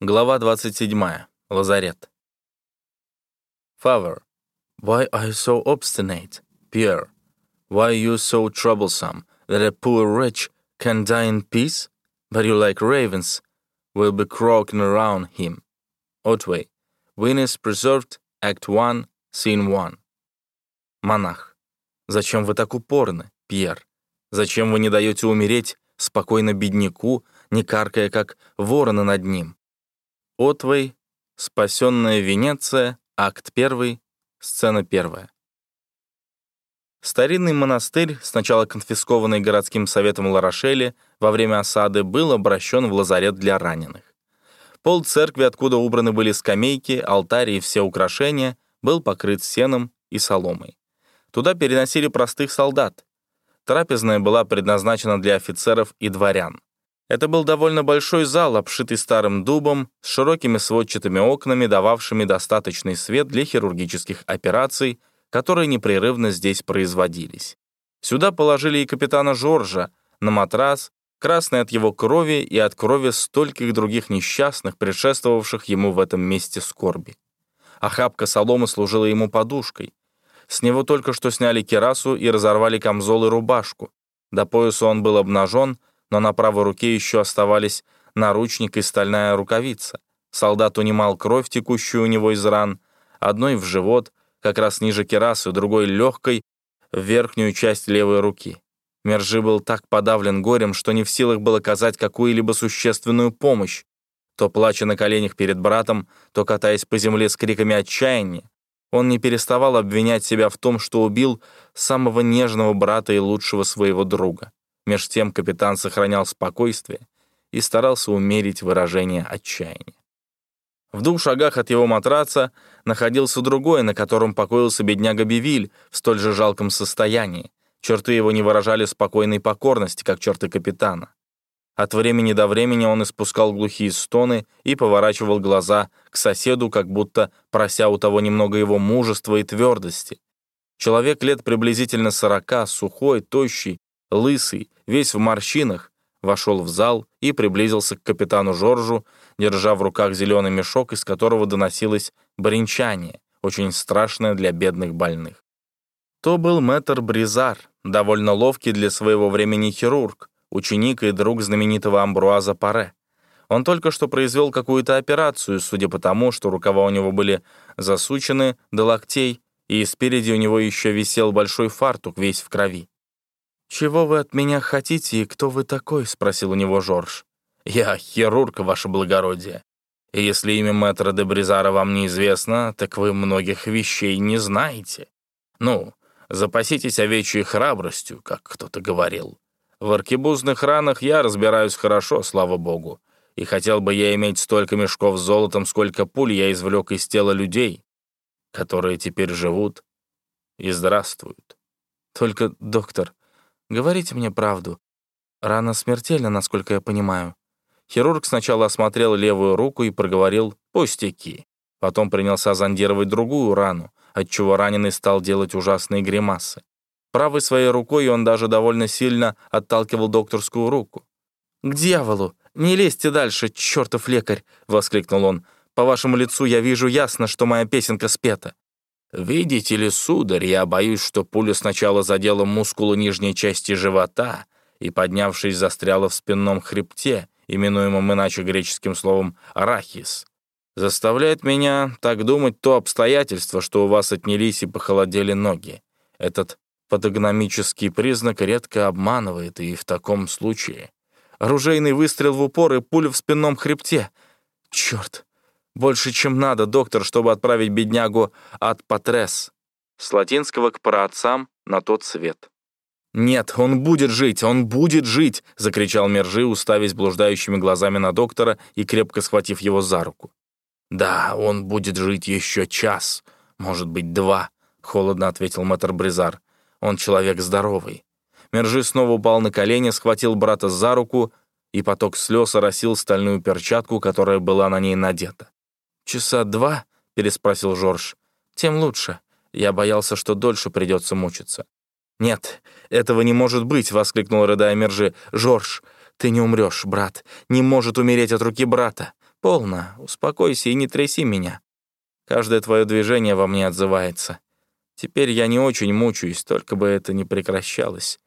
Глава 27. Лазарет. Father, why are you so obstinate? Pierre, why are you so troublesome that a poor wretch can die in peace, but you like ravens will be croaking around him? Otway, Venus Preserved, Act 1, Scene 1. Монах, зачем вы так упорны, Пьер? Зачем вы не даете умереть спокойно бедняку, не каркая, как вороны над ним? Отвей, Спасенная Венеция, акт 1, сцена 1. Старинный монастырь, сначала конфискованный городским советом Ларошели, во время осады был обращен в лазарет для раненых. Пол церкви, откуда убраны были скамейки, алтари и все украшения, был покрыт сеном и соломой. Туда переносили простых солдат. Трапезная была предназначена для офицеров и дворян. Это был довольно большой зал, обшитый старым дубом, с широкими сводчатыми окнами, дававшими достаточный свет для хирургических операций, которые непрерывно здесь производились. Сюда положили и капитана Жоржа на матрас, красный от его крови и от крови стольких других несчастных, предшествовавших ему в этом месте скорби. Охапка соломы служила ему подушкой. С него только что сняли керасу и разорвали камзол и рубашку. До пояса он был обнажен, но на правой руке еще оставались наручник и стальная рукавица. Солдат унимал кровь, текущую у него из ран, одной в живот, как раз ниже керасы, другой легкой, в верхнюю часть левой руки. Мержи был так подавлен горем, что не в силах был оказать какую-либо существенную помощь, то плача на коленях перед братом, то катаясь по земле с криками отчаяния. Он не переставал обвинять себя в том, что убил самого нежного брата и лучшего своего друга. Меж тем капитан сохранял спокойствие и старался умерить выражение отчаяния. В двух шагах от его матраца находился другой, на котором покоился бедняга Бивиль в столь же жалком состоянии. Черты его не выражали спокойной покорности, как черты капитана. От времени до времени он испускал глухие стоны и поворачивал глаза к соседу, как будто прося у того немного его мужества и твердости. Человек лет приблизительно сорока, сухой, тощий, лысый, весь в морщинах, вошел в зал и приблизился к капитану Жоржу, держа в руках зеленый мешок, из которого доносилось бренчание, очень страшное для бедных больных. То был мэтр Бризар, довольно ловкий для своего времени хирург, ученик и друг знаменитого Амбруаза Паре. Он только что произвел какую-то операцию, судя по тому, что рукава у него были засучены до локтей, и спереди у него еще висел большой фартук, весь в крови. «Чего вы от меня хотите и кто вы такой?» — спросил у него Жорж. «Я хирург, ваше благородие. И если имя мэтра де Бризара вам неизвестно, так вы многих вещей не знаете. Ну, запаситесь овечьей храбростью, как кто-то говорил. В аркебузных ранах я разбираюсь хорошо, слава богу. И хотел бы я иметь столько мешков с золотом, сколько пуль я извлек из тела людей, которые теперь живут и здравствуют. Только, доктор, Говорите мне правду. Рана смертельна, насколько я понимаю». Хирург сначала осмотрел левую руку и проговорил «пустяки». Потом принялся зондировать другую рану, отчего раненый стал делать ужасные гримасы. Правой своей рукой он даже довольно сильно отталкивал докторскую руку. «К дьяволу! Не лезьте дальше, чертов лекарь!» — воскликнул он. «По вашему лицу я вижу ясно, что моя песенка спета. «Видите ли, сударь, я боюсь, что пуля сначала задела мускулы нижней части живота и, поднявшись, застряла в спинном хребте, именуемом иначе греческим словом «арахис». Заставляет меня так думать то обстоятельство, что у вас отнялись и похолодели ноги. Этот патогномический признак редко обманывает, и в таком случае. Оружейный выстрел в упор и пуля в спинном хребте. Черт! Больше, чем надо, доктор, чтобы отправить беднягу от Патрес. С латинского к праотцам на тот свет. «Нет, он будет жить, он будет жить!» — закричал Мержи, уставясь блуждающими глазами на доктора и крепко схватив его за руку. «Да, он будет жить еще час, может быть, два», — холодно ответил мэтр Бризар. «Он человек здоровый». Мержи снова упал на колени, схватил брата за руку, и поток слез оросил стальную перчатку, которая была на ней надета. «Часа два?» — переспросил Жорж. «Тем лучше. Я боялся, что дольше придется мучиться». «Нет, этого не может быть!» — воскликнул рыдая Мержи. «Жорж, ты не умрешь, брат. Не может умереть от руки брата. «Полно, успокойся и не тряси меня. Каждое твое движение во мне отзывается. Теперь я не очень мучаюсь, только бы это не прекращалось.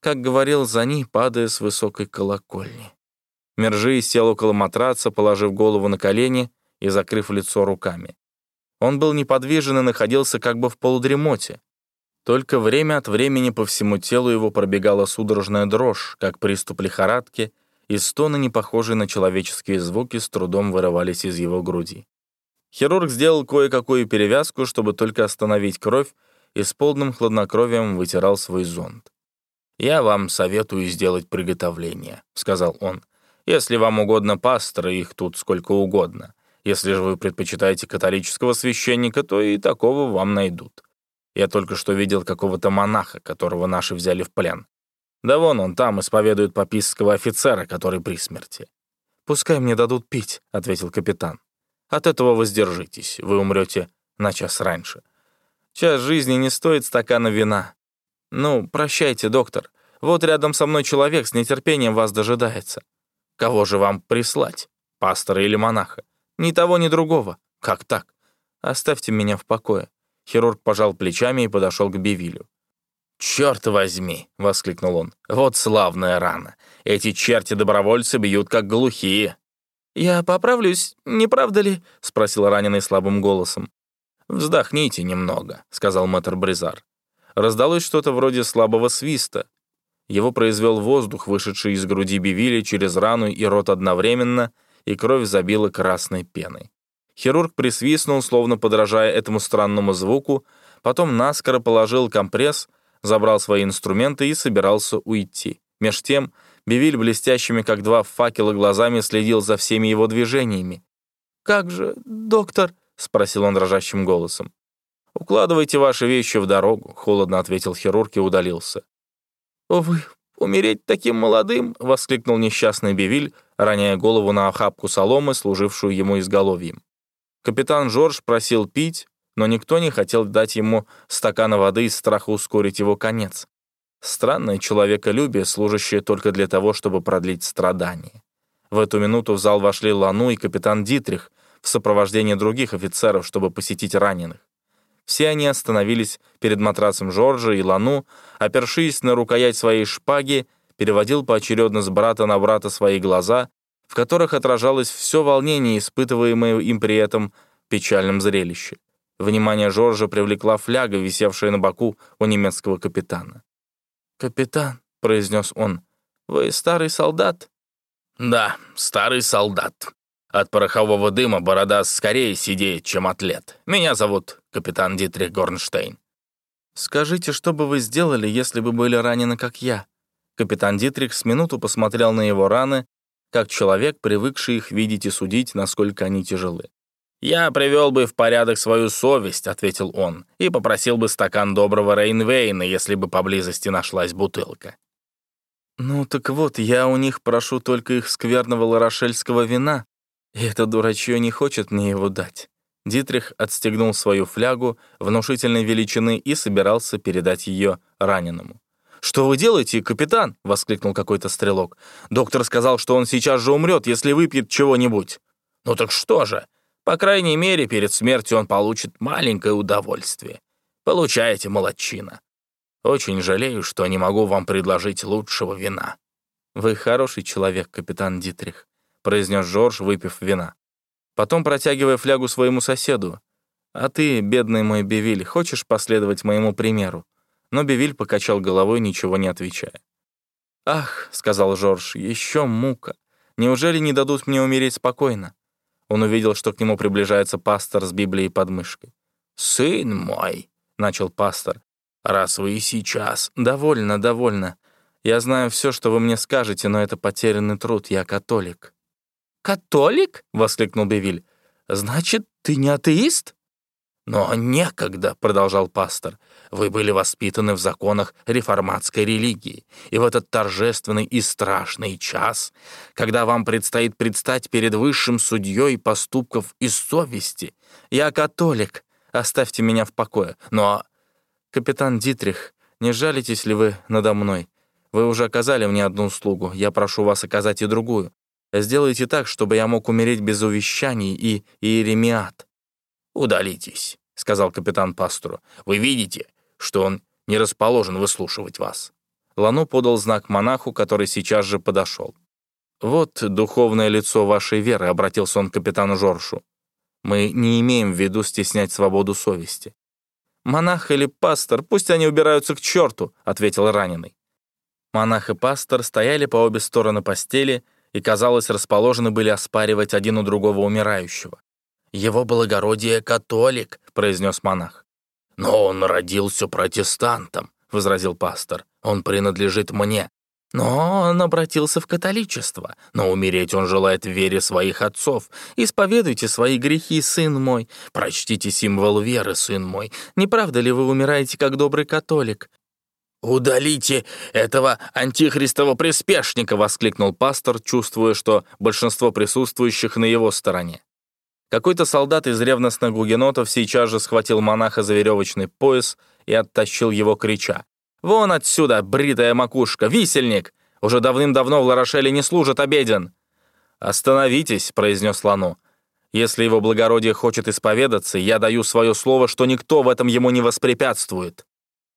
Как говорил Зани, падая с высокой колокольни. Мержи сел около матраца, положив голову на колени и закрыв лицо руками. Он был неподвижен и находился как бы в полудремоте. Только время от времени по всему телу его пробегала судорожная дрожь, как приступ лихорадки, и стоны, не похожие на человеческие звуки, с трудом вырывались из его груди. Хирург сделал кое-какую перевязку, чтобы только остановить кровь, и с полным хладнокровием вытирал свой зонт. «Я вам советую сделать приготовление», — сказал он. «Если вам угодно пастора, их тут сколько угодно. Если же вы предпочитаете католического священника, то и такого вам найдут. Я только что видел какого-то монаха, которого наши взяли в плен. Да вон он там исповедует папистского офицера, который при смерти». «Пускай мне дадут пить», — ответил капитан. От этого воздержитесь, вы умрете на час раньше. Час жизни не стоит стакана вина. Ну, прощайте, доктор. Вот рядом со мной человек с нетерпением вас дожидается. Кого же вам прислать? Пастора или монаха? Ни того, ни другого. Как так? Оставьте меня в покое. Хирург пожал плечами и подошел к Бивилю. «Черт возьми!» — воскликнул он. «Вот славная рана! Эти черти-добровольцы бьют как глухие!» «Я поправлюсь, не правда ли?» — спросил раненый слабым голосом. «Вздохните немного», — сказал мэтр Бризар. Раздалось что-то вроде слабого свиста. Его произвел воздух, вышедший из груди Бивили через рану и рот одновременно, и кровь забила красной пеной. Хирург присвистнул, словно подражая этому странному звуку, потом наскоро положил компресс, забрал свои инструменты и собирался уйти. Меж тем Бивиль блестящими, как два факела, глазами следил за всеми его движениями. «Как же, доктор?» — спросил он дрожащим голосом. «Укладывайте ваши вещи в дорогу», — холодно ответил хирург и удалился. «Увы, умереть таким молодым!» — воскликнул несчастный Бивиль, роняя голову на охапку соломы, служившую ему изголовьем. Капитан Жорж просил пить, но никто не хотел дать ему стакана воды из страха ускорить его конец. Странное человеколюбие, служащее только для того, чтобы продлить страдания. В эту минуту в зал вошли Лану и капитан Дитрих в сопровождении других офицеров, чтобы посетить раненых. Все они остановились перед матрасом Жоржа, и Лану, опершись на рукоять своей шпаги, переводил поочередно с брата на брата свои глаза, в которых отражалось все волнение, испытываемое им при этом печальном зрелище. Внимание Жоржа привлекла фляга, висевшая на боку у немецкого капитана. «Капитан», — произнес он, — «вы старый солдат?» «Да, старый солдат. От порохового дыма борода скорее сидеет, чем от лет. Меня зовут капитан Дитрих Горнштейн». «Скажите, что бы вы сделали, если бы были ранены, как я?» Капитан Дитрих с минуту посмотрел на его раны, как человек, привыкший их видеть и судить, насколько они тяжелы. «Я привел бы в порядок свою совесть», — ответил он, «и попросил бы стакан доброго Рейнвейна, если бы поблизости нашлась бутылка». «Ну так вот, я у них прошу только их скверного ларошельского вина, и это дурачье не хочет мне его дать». Дитрих отстегнул свою флягу внушительной величины и собирался передать ее раненому. «Что вы делаете, капитан?» — воскликнул какой-то стрелок. «Доктор сказал, что он сейчас же умрет, если выпьет чего-нибудь». «Ну так что же?» По крайней мере, перед смертью он получит маленькое удовольствие. Получаете, молодчина. Очень жалею, что не могу вам предложить лучшего вина». «Вы хороший человек, капитан Дитрих», — произнес Жорж, выпив вина. Потом, протягивая флягу своему соседу, «А ты, бедный мой Бевиль, хочешь последовать моему примеру?» Но Бевиль покачал головой, ничего не отвечая. «Ах», — сказал Жорж, — «еще мука. Неужели не дадут мне умереть спокойно? Он увидел, что к нему приближается пастор с Библией под мышкой. «Сын мой», — начал пастор, — «раз вы и сейчас...» «Довольно, довольно. Я знаю все, что вы мне скажете, но это потерянный труд, я католик». «Католик?» — воскликнул Бевиль. «Значит, ты не атеист?» «Но некогда», — продолжал пастор. Вы были воспитаны в законах реформатской религии, и в этот торжественный и страшный час, когда вам предстоит предстать перед высшим судьей поступков и совести, я католик, оставьте меня в покое. Но, капитан Дитрих, не жалитесь ли вы надо мной? Вы уже оказали мне одну услугу, я прошу вас оказать и другую. Сделайте так, чтобы я мог умереть без увещаний и иеремиат». «Удалитесь», — сказал капитан пастору. «Вы видите, что он не расположен выслушивать вас». Лану подал знак монаху, который сейчас же подошел. «Вот духовное лицо вашей веры», — обратился он к капитану Жоршу. «Мы не имеем в виду стеснять свободу совести». «Монах или пастор, пусть они убираются к черту», — ответил раненый. Монах и пастор стояли по обе стороны постели и, казалось, расположены были оспаривать один у другого умирающего. «Его благородие католик», — произнес монах. «Но он родился протестантом», — возразил пастор. «Он принадлежит мне. Но он обратился в католичество, но умереть он желает в вере своих отцов. Исповедуйте свои грехи, сын мой. Прочтите символ веры, сын мой. Не правда ли вы умираете как добрый католик? «Удалите этого антихристова приспешника!» — воскликнул пастор, чувствуя, что большинство присутствующих на его стороне. Какой-то солдат из ревностных гугенотов сейчас же схватил монаха за веревочный пояс и оттащил его, крича. «Вон отсюда, бритая макушка, висельник! Уже давным-давно в Ларошеле не служит обеден!» «Остановитесь», — произнес Лану. «Если его благородие хочет исповедаться, я даю свое слово, что никто в этом ему не воспрепятствует».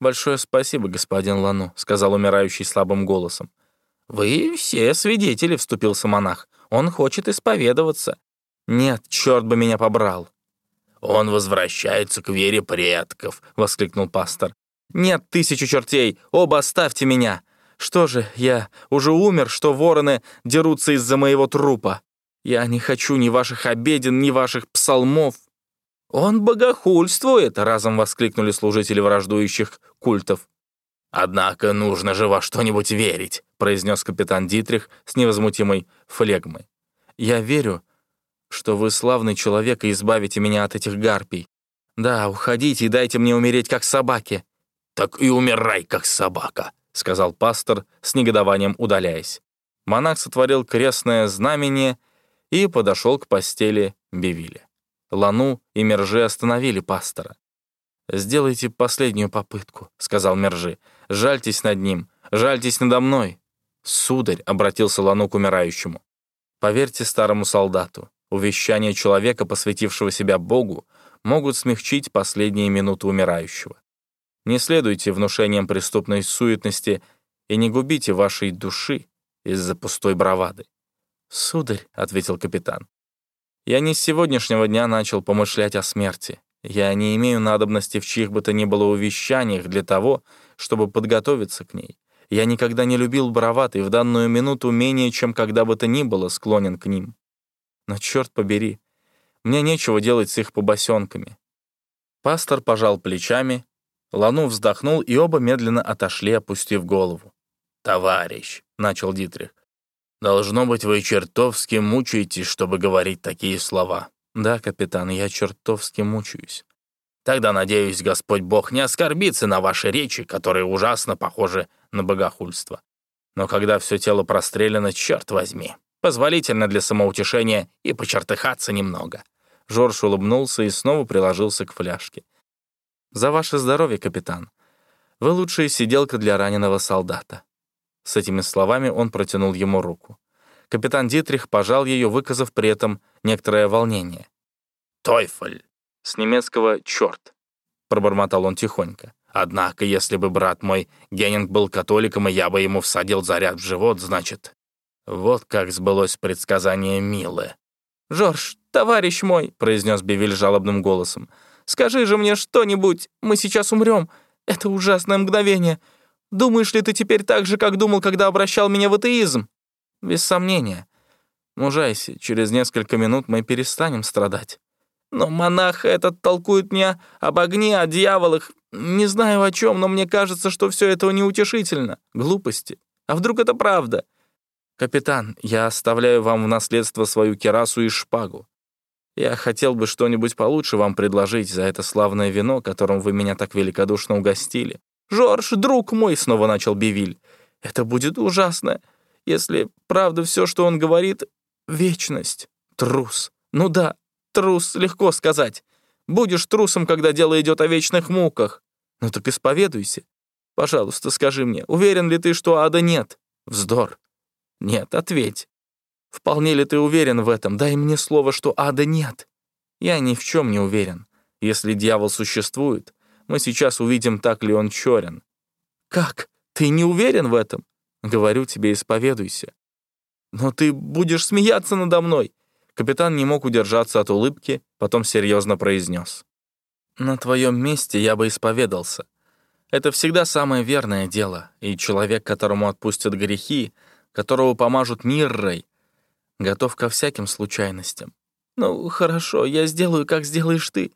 «Большое спасибо, господин Лану», — сказал умирающий слабым голосом. «Вы все свидетели», — вступился монах. «Он хочет исповедоваться». «Нет, черт бы меня побрал». «Он возвращается к вере предков», — воскликнул пастор. «Нет, тысячу чертей! Оба оставьте меня! Что же, я уже умер, что вороны дерутся из-за моего трупа? Я не хочу ни ваших обеден, ни ваших псалмов!» «Он богохульствует!» — разом воскликнули служители враждующих культов. «Однако нужно же во что-нибудь верить», — произнес капитан Дитрих с невозмутимой флегмой. «Я верю, что вы славный человек и избавите меня от этих гарпий. Да, уходите и дайте мне умереть, как собаке». «Так и умирай, как собака», — сказал пастор, с негодованием удаляясь. Монах сотворил крестное знамение и подошел к постели Бевиля. Лану и Мержи остановили пастора. «Сделайте последнюю попытку», — сказал Мержи. «Жальтесь над ним, жальтесь надо мной». «Сударь», — обратился Лану к умирающему, — «поверьте старому солдату, увещания человека, посвятившего себя Богу, могут смягчить последние минуты умирающего. Не следуйте внушениям преступной суетности и не губите вашей души из-за пустой бравады. «Сударь», — ответил капитан, — «я не с сегодняшнего дня начал помышлять о смерти. Я не имею надобности в чьих бы то ни было увещаниях для того, чтобы подготовиться к ней. Я никогда не любил брават и в данную минуту менее, чем когда бы то ни было, склонен к ним. Но черт побери, мне нечего делать с их побосенками». Пастор пожал плечами Лану вздохнул, и оба медленно отошли, опустив голову. «Товарищ», — начал Дитрих, — «должно быть, вы чертовски мучаетесь, чтобы говорить такие слова». «Да, капитан, я чертовски мучаюсь». «Тогда, надеюсь, Господь Бог не оскорбится на ваши речи, которые ужасно похожи на богохульство. Но когда все тело прострелено, черт возьми, позволительно для самоутешения и почертыхаться немного». Жорж улыбнулся и снова приложился к фляжке. «За ваше здоровье, капитан. Вы лучшая сиделка для раненого солдата». С этими словами он протянул ему руку. Капитан Дитрих пожал ее, выказав при этом некоторое волнение. «Тойфель!» С немецкого «черт», — пробормотал он тихонько. «Однако, если бы брат мой Геннинг был католиком, и я бы ему всадил заряд в живот, значит...» Вот как сбылось предсказание Милы. «Жорж, товарищ мой!» — произнес Бивиль жалобным голосом. Скажи же мне что-нибудь, мы сейчас умрем. Это ужасное мгновение. Думаешь ли ты теперь так же, как думал, когда обращал меня в атеизм? Без сомнения. Мужайся, через несколько минут мы перестанем страдать. Но монах этот толкует мне об огне, о дьяволах. Не знаю о чем, но мне кажется, что все это неутешительно. Глупости. А вдруг это правда? Капитан, я оставляю вам в наследство свою керасу и шпагу. Я хотел бы что-нибудь получше вам предложить за это славное вино, которым вы меня так великодушно угостили. «Жорж, друг мой!» — снова начал Бивиль. «Это будет ужасно, если правда все, что он говорит — вечность. Трус. Ну да, трус, легко сказать. Будешь трусом, когда дело идет о вечных муках. Ну так исповедуйся. Пожалуйста, скажи мне, уверен ли ты, что ада нет? Вздор. Нет, ответь. Вполне ли ты уверен в этом? Дай мне слово, что ада нет. Я ни в чем не уверен. Если дьявол существует, мы сейчас увидим, так ли он черен. Как? Ты не уверен в этом? Говорю тебе, исповедуйся. Но ты будешь смеяться надо мной. Капитан не мог удержаться от улыбки, потом серьезно произнес. На твоем месте я бы исповедался. Это всегда самое верное дело, и человек, которому отпустят грехи, которого помажут миррой, готов ко всяким случайностям. Ну, хорошо, я сделаю, как сделаешь ты.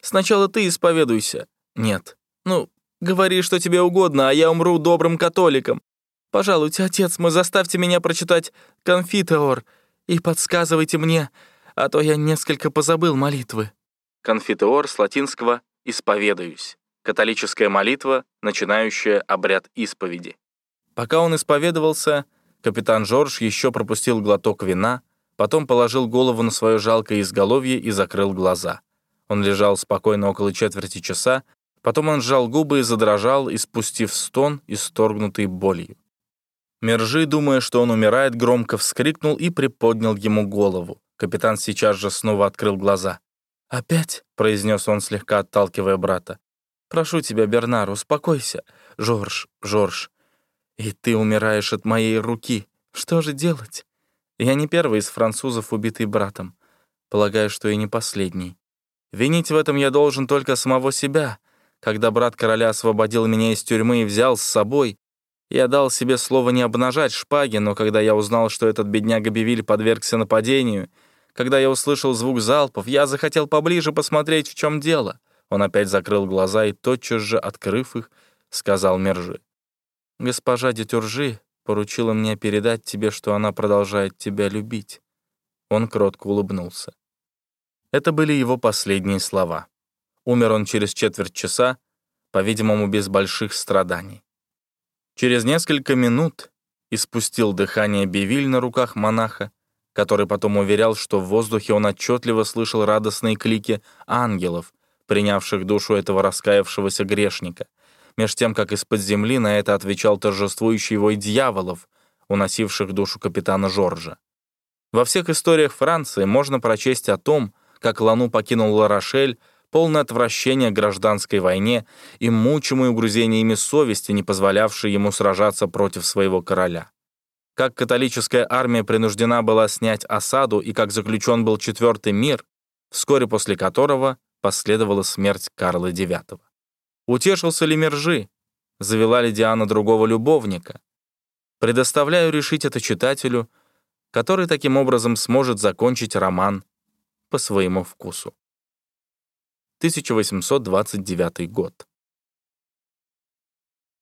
Сначала ты исповедуйся. Нет. Ну, говори, что тебе угодно, а я умру добрым католиком. Пожалуйте, отец мой, заставьте меня прочитать «Конфитеор» и подсказывайте мне, а то я несколько позабыл молитвы. Конфитеор с латинского «исповедаюсь» католическая молитва, начинающая обряд исповеди. Пока он исповедовался, капитан Жорж еще пропустил глоток вина, потом положил голову на свое жалкое изголовье и закрыл глаза. Он лежал спокойно около четверти часа, потом он сжал губы и задрожал, испустив стон, исторгнутый болью. Мержи, думая, что он умирает, громко вскрикнул и приподнял ему голову. Капитан сейчас же снова открыл глаза. «Опять?» — произнес он, слегка отталкивая брата. Прошу тебя, Бернар, успокойся. Жорж, Жорж, и ты умираешь от моей руки. Что же делать? Я не первый из французов, убитый братом. Полагаю, что и не последний. Винить в этом я должен только самого себя. Когда брат короля освободил меня из тюрьмы и взял с собой, я дал себе слово не обнажать шпаги, но когда я узнал, что этот бедняга Бивиль подвергся нападению, когда я услышал звук залпов, я захотел поближе посмотреть, в чем дело. Он опять закрыл глаза и, тотчас же открыв их, сказал Мержи. «Госпожа Детюржи поручила мне передать тебе, что она продолжает тебя любить». Он кротко улыбнулся. Это были его последние слова. Умер он через четверть часа, по-видимому, без больших страданий. Через несколько минут испустил дыхание Бивиль на руках монаха, который потом уверял, что в воздухе он отчетливо слышал радостные клики ангелов, принявших душу этого раскаявшегося грешника, меж тем, как из-под земли на это отвечал торжествующий вой дьяволов, уносивших душу капитана Жоржа. Во всех историях Франции можно прочесть о том, как Лану покинул Ларошель, полное отвращение к гражданской войне и мучимый угрызениями совести, не позволявший ему сражаться против своего короля. Как католическая армия принуждена была снять осаду и как заключен был Четвертый мир, вскоре после которого последовала смерть Карла IX. Утешился ли Мержи? Завела ли Диана другого любовника? Предоставляю решить это читателю, который таким образом сможет закончить роман по своему вкусу. 1829 год.